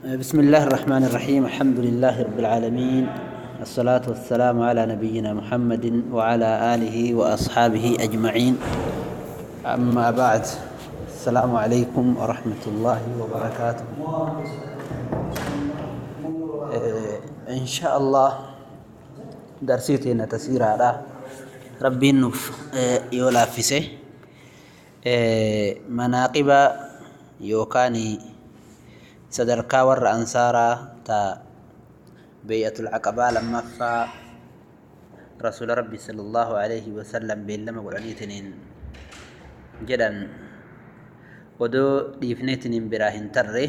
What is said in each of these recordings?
بسم الله الرحمن الرحيم. الحمد لله رب العالمين. الصلاة والسلام على نبينا محمد وعلى آله وأصحابه أجمعين. أما بعد السلام عليكم ورحمة الله وبركاته. إيه، إن شاء الله درسيتنا تسير على ربي نف يولا فيسه مناقب يوكاني sadarkaa warra ansaaraa ta beey'atul caqabaa lammaffaa rasuula rabbi sala allahu alayhi wasallam beellama godhaniitiniin jedhan odoo dhiifneetiniin biraa hin tarre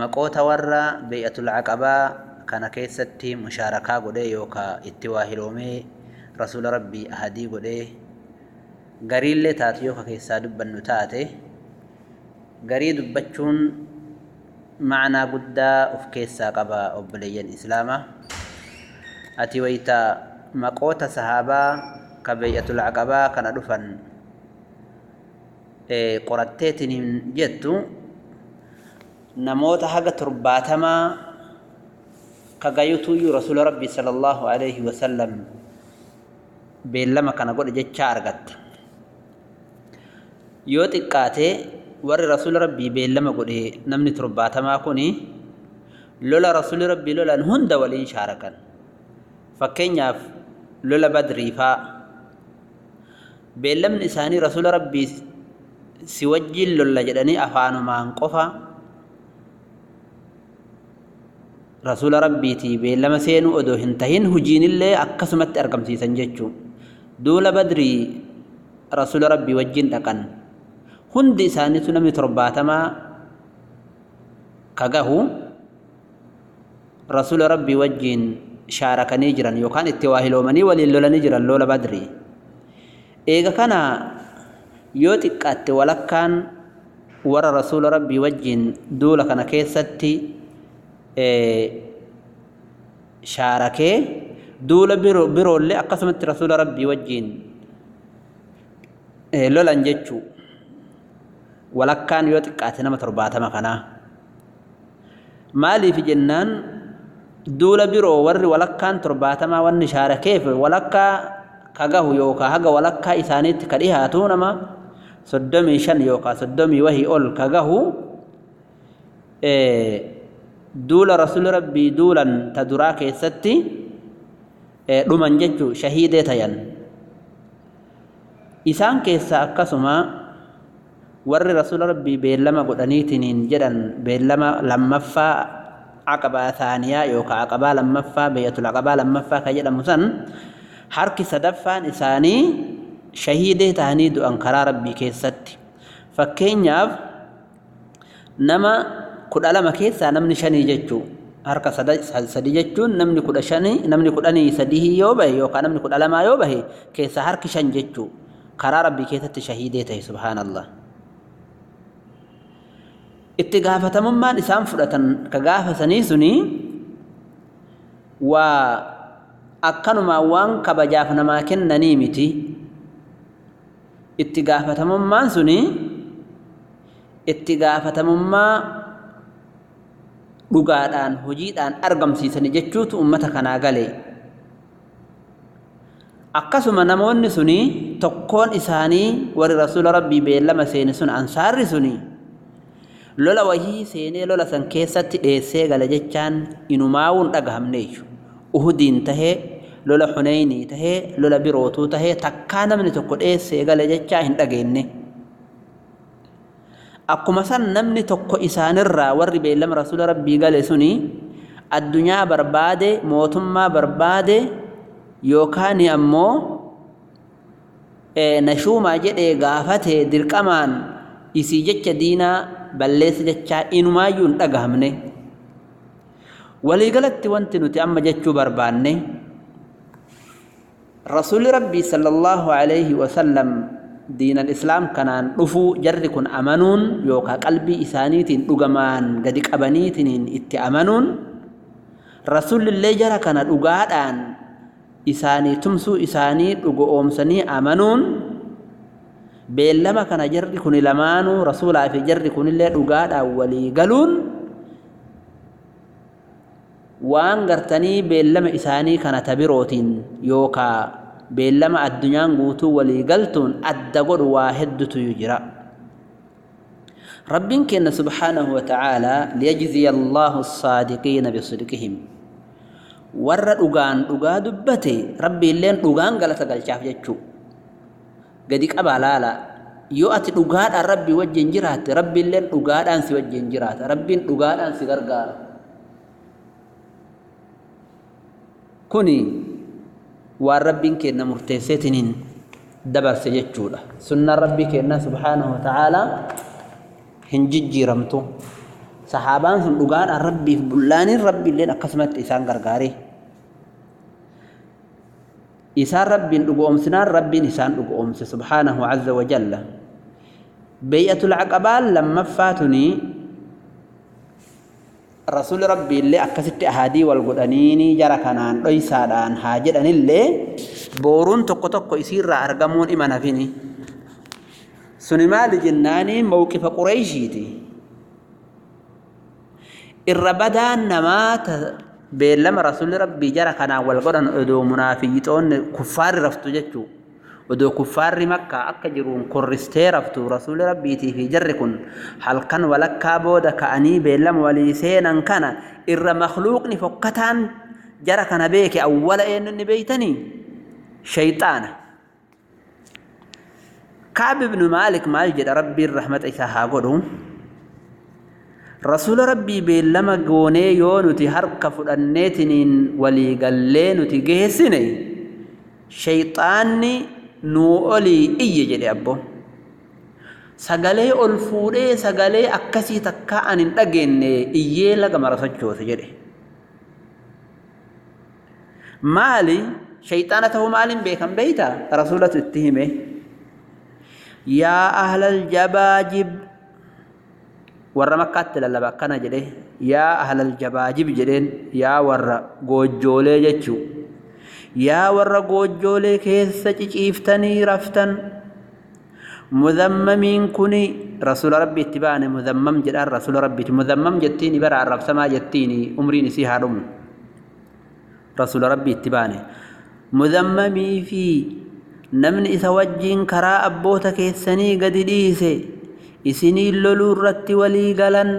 maqoota warra beey'atul caqabaa kana keessatti mushaarakaa godhee yookaa itti waa hiloomee rasuula rabbii ahadii godhee gariillee taatu yoo ka keessaa dubbannu taate garii dubbachuun macnaa guddaa of keessaa qaba obboleeyyan islaamaa ati wayta maqoota sahaabaa ka beeyyatul aqabaa kana dhufan qoratteetiin hin jettu namoota haga torbaatamaa ka gayutuyyuu rasuula rabbii sala allaahu alayhi wasallam beellama kana godhe jechaa argatta yoo xiqqaate warri rasuula rabbii beellama godhe namni torbaatamaa kuni lola rasuuli rabbii lolan hunda waliin shaarakan fakkeenyaaf lola badrii faa beellamni isaanii rasuula rabbii si wajjiin lolla jedhanii afaanumaan qofa rasuula rabbiitii beellama seenuu odoo hin tahin hujiinillee akkasumatti argamsiisan jechuu duula badrii rasuula rabbii wajjiin dhaqan hundi isaaniitu namni torbaatamaa ka gahu rasuula rabbii wajjiin shaarakanii jiran yookaan itti waa hiloomanii waliin lolanii jiran lola badrii eega kana yoo xiqqaatte walakkaan warra rasuula rabbii wajjiin duula kana keessatti shaarakee duula biroollee akkasumatti rasuula rabbii wajjiin lolan jechuu maaliif jennaan duula biroo warri walakkaan torbaatamaa wanni shaarakeef walakkaa ka gahu yookaa haga walakkaa isaaniitti ka dhihaatu nama soddomii shan yookaa soddomii wahii ol ka gahu duula rasuli rabbii duulan ta duraa keessatti dhuman jechuu shahiidee tayan isaan keessaa akkasuma warri rasuula rabbii beellama godhaniitiniin jedhan beellama lammaffaa aqabaa saaniyaa yookaan aqabaa lammaffaa beeyyatul aqabaa lammaffaa ka jedhamu san harki sadaffaan isaanii shahiidee ta'anii du'an karaa rabbii keessatti fakkeenyaaf nama kudha lama keessaa namni shanii jechuu harka sadi jechuun namni kudha shanii namni kudhanii sadii yoo bahe yookaan namni kudha lamaa yoo bahe keessaa harki shan jechuu karaa rabbii keessatti shahiidee ta'e subhaanallah. Itti gaafatamummaan isaan fudhatan ka gaafasanii suni waa akkanumaan waan kabajaaf namaa kennanii miti itti gaafatamummaan suni itti gaafatamummaa dhugaadhaan hojiidhaan argamsiisanii jechuutu ummata kanaa galee akkasuma namoonni suni tokkoon isaanii warri rasuula rabbii beellama seeni sun ansaarri suni lola wahii seenee lola san keessatti dheessee gala jechaan inumaawuun dhagahamneeyyu uhudiin tahee lola xuneynii tahee lola birootuu tahee takkaa namni tokko dheessee gala jechaa hin dhageenye. Akkuma san namni tokko isaanirraa warri beellama rasuula rabbii gale suni addunyaa barbaade mootummaa barbaade yookaan ammoo nashuumaa jedhee gaafatee dirqamaan isii jecha diinaa balleessa jechaa inumaayyuu hin dhagahamne waliigalatti wanti nuti amma jechuu barbaanne rasuulli rabbii sallallahu alayhi wasallam diinal islaam kanaan dhufuu jarri kun amanuun yookaa qalbii isaaniitiin dhugamaan gadi qabaniitiin itti amanuun rasuulillee jara kana dhugaadhaan isaanii tumsuu isaanii dhugo oomsanii amanuun beellama kana jarri kun lamaanuu rasuulaa fi jarri kunillee dhugaadhaan walii galuun waan gartanii beellama isaanii kana tabirootiin yookaa beellama addunyaan guutuu walii galtuun adda godhu waa heddutu jira ربين كنا سبحانه وتعالى ليجزي الله الصادقين بصدقهم dhugaan dhugaa dubbate rabbi illeen dhugaan galata galchaaf jechuu gadi qabaa laala yoo ati dhugaadhaan rabbii wajjin jiraatte rabbi illeen dhugaadhaan si wajjin jiraata rabbiin dhugaadhaan si gargaara kuni waan rabbiin kenna murteesseetiniin dabarse jechuudha sunnaan rabbii kenna subhaanahu wa ta'aalaa hin jijjiiramtu sahaabaan sun dhugaadhaan rabbiif bullaaniin rabbi illeen akkasumatti isaan gargaare isaan rabbiin dhugoomsinaan rabbiin isaan dhugoomse subhaanahu azza wa jalla beey'atul aqabaan lammaffaatuni rasuli rabbii illee akkasitti ahadii wal godhaniini jara kanaan dhoysaadhaan haa jedhanillee booruun tokko tokko isiirraa argamuun ima nafini suni maali jennaani mawqifa beellama rasuli rabbii jara kanaan wal godhan odoo munaafiqoonni kuffaarri raftu jechuu odoo kuffaarri makkaa akka jiruun korristee raftu rasuli rabbiitii fi jarri kun halkan walakkaa booda ka'anii beellama walii seenan kana irra makluuqni fokkataan jara kana beeke awwala eenyunni beeytanii shayxaana kaab ibnu maalik maal jedha rabbiin rahmata isaa haa godhu rasuula rabbii beellama goonee yoo nuti harka fudhanneetiniin walii gallee nuti geessine shayxaanni nuu olii iyye jedhe abbo. Sagalee ol fuudhee sagalee akkasii takkaa an hin dhageenye iyyee laga mara sochoose jedhe. Maali? Shayxaana ta'uu maaliin beekan beeyta? Rasuulatu itti hime. Yaa ahlal jabaajib warra makkaatti lallaba akkana jedhe yaa ahlal jabaajib jedheen. Yaa warra goojjoolee jechuu yaa warra goojjoolee keessa ciciiftanii raftan mudammamiin kuni rasuula rabbi itti baane mudammam jedhaan rasuula rabbiiti. Mudammam jettiin bara arrabsamaa jettiin umriin isii haa dhumu rasuula rabbi itti baane. Mudammamii fi namni isa wajjiin karaa abboota keessanii gadi dhiise isiniin loluu irratti walii galan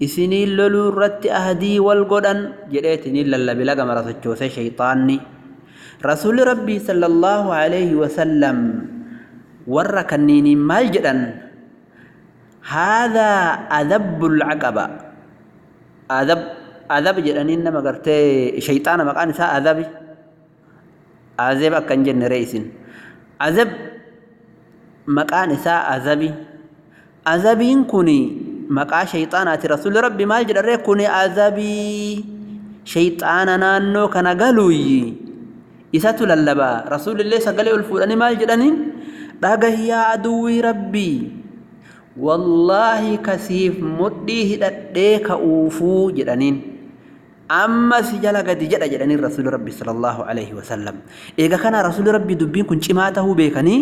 isiniin loluu irratti ahdii wal godhan jedheetiniin lallabi laga mara sochoose shayxaanni rasuuli rabbii sallallahu alaihi wasallam warra kanniiniin maal jedhan haadaa adabbul caqaba adab adab jedhaniin nama gartee shayxaana maqaan isaa adabi azeb akkan jenne ree isin azab maqaan isaa azabi عذابين كوني. مقع شيطانات رسول ربي مال جدر كوني عذابي. شيطانا نانو كان قالوي إساتو للبا رسول الله سقلئ الفولاني مال جدرني باقه يا عدوي ربي. والله كسيف مديه دديك أوفو جدرني أمس جل قد جل جلني رسول ربي صلى الله عليه وسلم إذا كان رسول ربي دبين كن شماته بيكني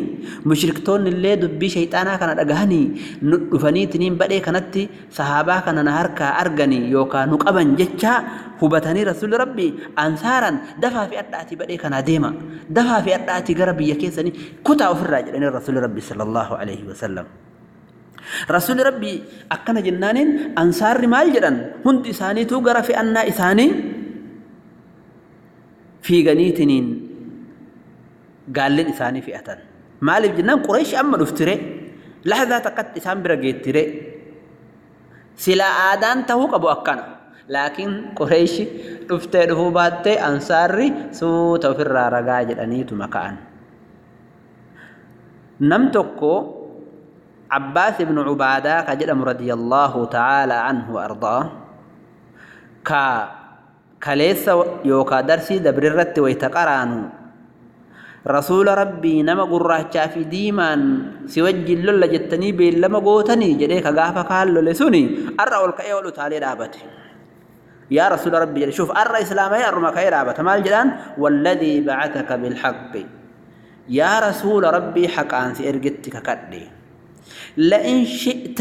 مشركتون اللي دبي شيطانا كان أغهني نقفني تنين بدي كانت صحابة كان نهاركا أرغني يوكا نقبا جتشا هبتني رسول ربي أنثارا دفع في أرداتي بدي كان ديما دفع في أرداتي قربي يكيسني كتا أفر جلني رسول ربي صلى الله عليه وسلم rasuuli rabbii akkana jennaaniin ansaarri maal jedhan hundi isaaniituu gara fe'annaa isaanii fiiganiitiniin gaallin isaanii fe'atan maaliif jennaan qureeshi amma dhuftire lahzaa takkatti isaan bira geettire silaa aadaan tahuu qabu akkana laakiin qureeshi dhuftee dhufuu baattee ansaarri suuta ofirraa ragaa jedhaniituma ka'an nam tokko عباس بن عبادة كجدم رضي الله تعالى عنه وأرضاه كا كليس يوكا درسي دبر الرت ويتقرانو. رسول ربي نما قراچا في ديمان سوجي لولا جتني بي لما غوتني جدي كغافا قال لسوني أرى والكأي ولو تعالى دابت يا رسول ربي جدي شوف أرى اسلام يا رما كأي دابت مال جدان؟ والذي بعثك بالحق. يا رسول ربي حق أنسي ارجتك كدي. لئن شئت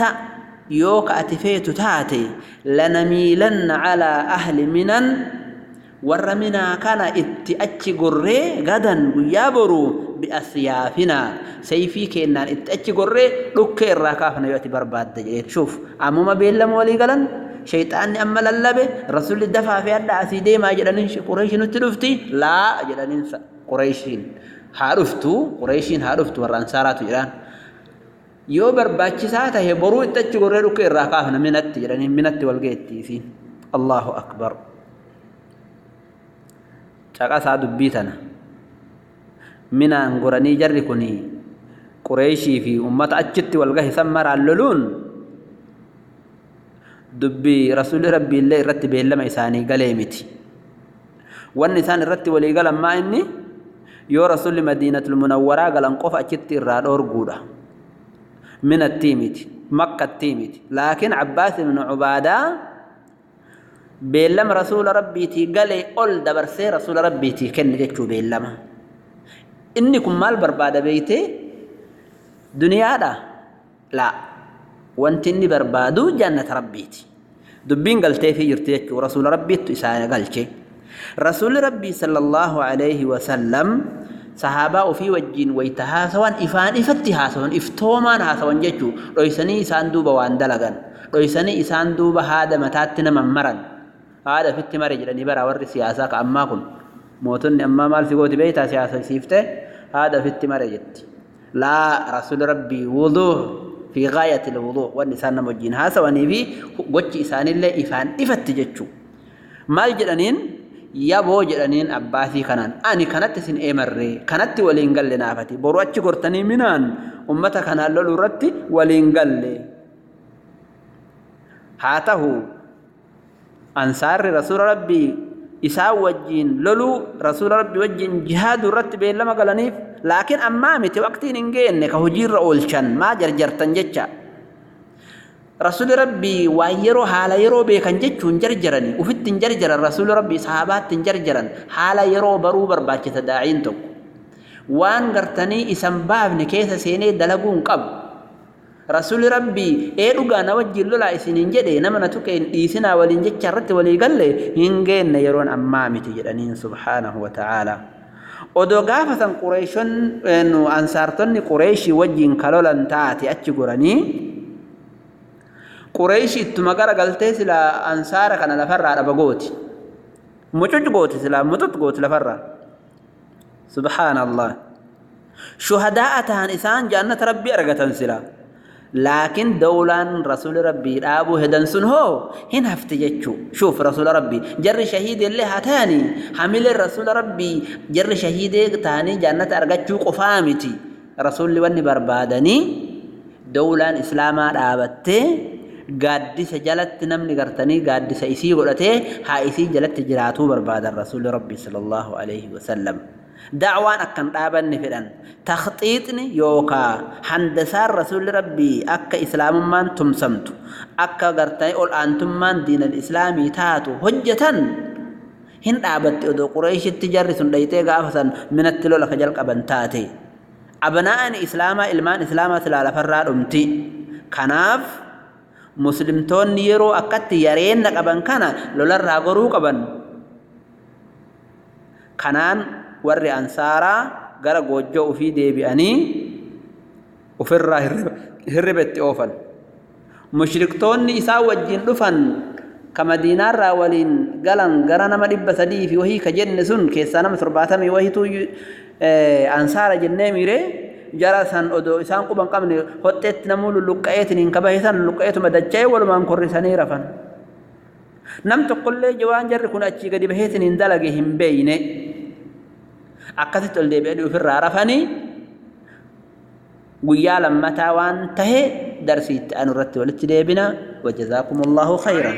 يوك أتفيت تاتي لنميلن على أهل منن. ورمنا كان اتأتش قرر غدا ويابرو بأسيافنا. سيفي كينا اتأتش قرر لكي راكافنا يؤتي برباد دجلية شوف عمو ما بيلا مولي قلن؟ شيطان أمال الله به رسول الدفع في الله أسيدي ما جلنين قريش نتلفتي؟ لا جلنين قريش هارفتو؟ قريش هارفتو ورانسارات جلان يو برباكي ساته برو اتتش غريرو كير راقافنا من التجرن من التوالغيت الله أكبر شاقا سادو بيتنا من انغراني جركوني قريشي في امه اجت والغه ثمر اللون دبي رسول ربي الله رتب لما اساني غليمتي وان انسان رتب ولي غلم ما اني يو رسول مدينه المنوره غلن قف اجت الرادور غودا من التيمت مكة التيمت. لكن عباس بن عبادة بيلم رسول ربيتي قال أول دبر سير رسول ربي تي كن جيتو بيلم. إنكم مال برباد بيتي؟ دنيا دا؟ لا. وانت إني بربادو جنة ربي تي. دبين قال تي في جرتيك ورسول ربي ربيتو إسانة قلتي رسول ربي صلى الله عليه وسلم sahaabaa ofii wajjiin wayta haasawan ifaan ifatti haasawan iftoomaan haasawan jechuu dhoysanii isaan duuba waan dalagan dhoysanii isaan duuba haada mataatti nama maran haadha fitti mare jedhanii bara warri siyaasaa ka ammaa kun mootonni ammaa maal si gooti beeytaa siyaasa siifte haadha fitti mare jetti laa rasuuli rabbii wuduu fi gaayati lwuduu wanni isaan nama wajjiin haasawanii fi gochi isaanillee ifaan ifatti jechuu maal jedhaniin yaboo jedhaniin abbaasii kanaan ani kanatti isin eemarree kanatti waliin galle naafati. Boru achi gortanii minaan ummata kanaan loluu irratti waliin galle. Haa ta'u ansaarri rasuula rabbii isaan wajjiin loluu rasuula rabbii wajjiin jihaaduu irratti beellama galaniif laakiin ammaa miti waqtiin hin geenne ka hojiirra oolchan maa jarjartan jecha rasuuli rabbii waan yeroo haala yeroo beekan jechuun jarjarani ufitti hin jarjaran rasuuli rabbii sahabaatti hin jarjaran haala yeroo baruu barbaachisa daa'iin tokko waan gartanii isan baafne keessa seenee dalaguu hin qabu rasuuli rabbii ee dhugaa na wajjin lolaa isiniin jedhe nama na tuqe hin dhiisinaa waliin jecha irratti walii galle hin geenne yeroon ammaa miti jedhaniin subhaanahu wa ta'aalaa odoo gaafatan qureeshon ansaartonni qureeshii wajjin kalolan taate achi goranii qureeshii ittuma gara galtee sila ansaara kana lafarraa dhaba gooti mucuc gooti sila muxuc gooti lafarraa subhaanallah shuhadaa'a tahan isaan jannata rabbii argatan sila laakiin dawlaan rasuuli rabbii dhaabuu hedan sun hoo hin hafte jechuu shuuf rasuula rabbii jarri shahiidee illee haa ta'anii hamileen rasuula rabbii jarri shahiidee ta'anii jannata argachuu qofaa miti rasuulli wanni barbaadanii dawlaan islaamaa dhaabattee gaaddisa jalatti namni gartanii gaaddisa isii godhatee haa isii jalatti jiraatuu barbaadan rasuulli rabbii sallallahu alaihi wasallam. dacwaan akkan dhaabanne fedhan takhxiixni yookaa handasaan rasuulli rabbii akka islaamummaan tumsamtu akka gartanii ol aantummaan diinal islaamii taatu hojjetan hin dhaabatti odoo qureeshitti jarri sun dhayxee gaafa san minatti lola ka jalqaban taate abnaa'ani islaamaa ilmaan islaamaa silaa lafarraa dhumti kanaaf yareenna qaban kana lolarraa goruu qaban kanaan warri ansaaraa gara goojjoo ufii deebi'anii ofirraa hirribetti oofan mushriktoonni isaa wajjin dhufan ka madiinaarraa waliin galan gara nama dhibba sadii fi wahii ka jenne sun keessaa nama torbaatamii wahitu ansaara jennee miire جراسان أدو إسان قبان قمني خطيت نمول اللقائتين إن كباهيسان اللقائتما دجاي ولمان كرساني رفن نم تقول لي جوان جر كون أجي قدي بهيسن إن دلقهم بيني أكثت اللي بأدو في الرارفني ويالا متى وانتهي درسيت أنو رتي ولتي ديبنا وجزاكم الله خيرا